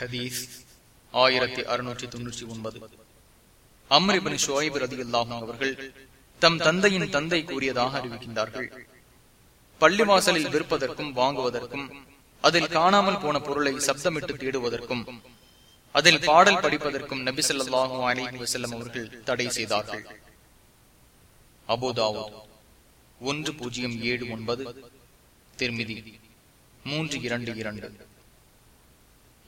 ஹதீஸ் ஆயிரத்தி அறுநூற்றி தொன்னூற்றி ஒன்பது. அம்ரிபன் ஷோய்ப் ரதி அல்லாஹும் அவர்கள் தம் தந்தையின் தந்தை கூறியதாக அறிவிக்கின்றார்கள். பள்ளிவாசலில் விற்பதற்கும் வாங்குவதற்கும் அதில் காணாமல் போன பொருளை சப்தமிட்டு தேடுவதற்கும் அதில் பாடல் படிப்பதற்கும் நபி சொல்லாஹு அலி வசல்லம் அவர்கள் தடை செய்தார்கள். அபோதாவோ ஒன்று பூஜ்ஜியம் ஏழு ஒன்பது திருமிதி மூன்று இரண்டு இரண்டு.